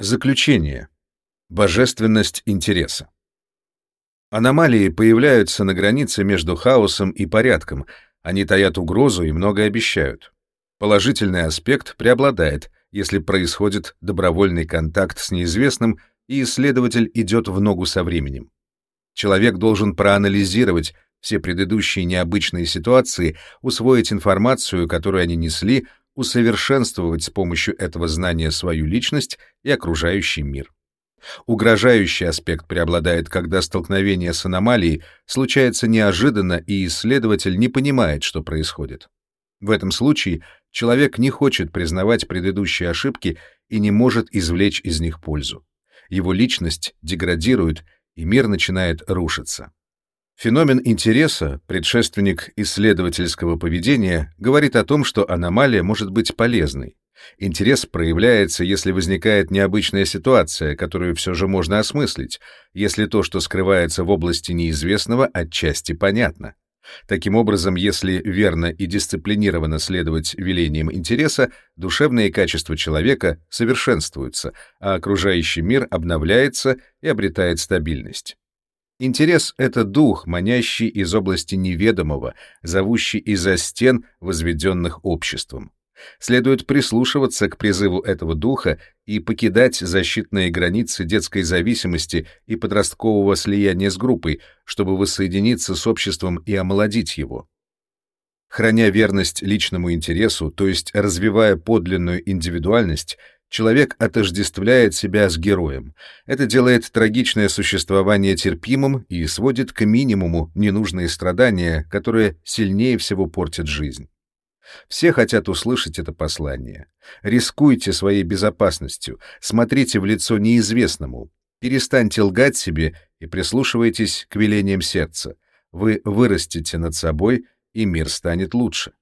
Заключение. Божественность интереса. Аномалии появляются на границе между хаосом и порядком, они таят угрозу и много обещают. Положительный аспект преобладает, если происходит добровольный контакт с неизвестным, и исследователь идет в ногу со временем. Человек должен проанализировать все предыдущие необычные ситуации, усвоить информацию, которую они несли, усовершенствовать с помощью этого знания свою личность и окружающий мир. Угрожающий аспект преобладает, когда столкновение с аномалией случается неожиданно, и исследователь не понимает, что происходит. В этом случае человек не хочет признавать предыдущие ошибки и не может извлечь из них пользу. Его личность деградирует, и мир начинает рушиться. Феномен интереса, предшественник исследовательского поведения, говорит о том, что аномалия может быть полезной. Интерес проявляется, если возникает необычная ситуация, которую все же можно осмыслить, если то, что скрывается в области неизвестного, отчасти понятно. Таким образом, если верно и дисциплинированно следовать велениям интереса, душевные качества человека совершенствуются, а окружающий мир обновляется и обретает стабильность. Интерес — это дух, манящий из области неведомого, зовущий из-за стен, возведенных обществом. Следует прислушиваться к призыву этого духа и покидать защитные границы детской зависимости и подросткового слияния с группой, чтобы воссоединиться с обществом и омолодить его. Храня верность личному интересу, то есть развивая подлинную индивидуальность, Человек отождествляет себя с героем. Это делает трагичное существование терпимым и сводит к минимуму ненужные страдания, которые сильнее всего портят жизнь. Все хотят услышать это послание. Рискуйте своей безопасностью, смотрите в лицо неизвестному, перестаньте лгать себе и прислушивайтесь к велениям сердца. Вы вырастете над собой, и мир станет лучше.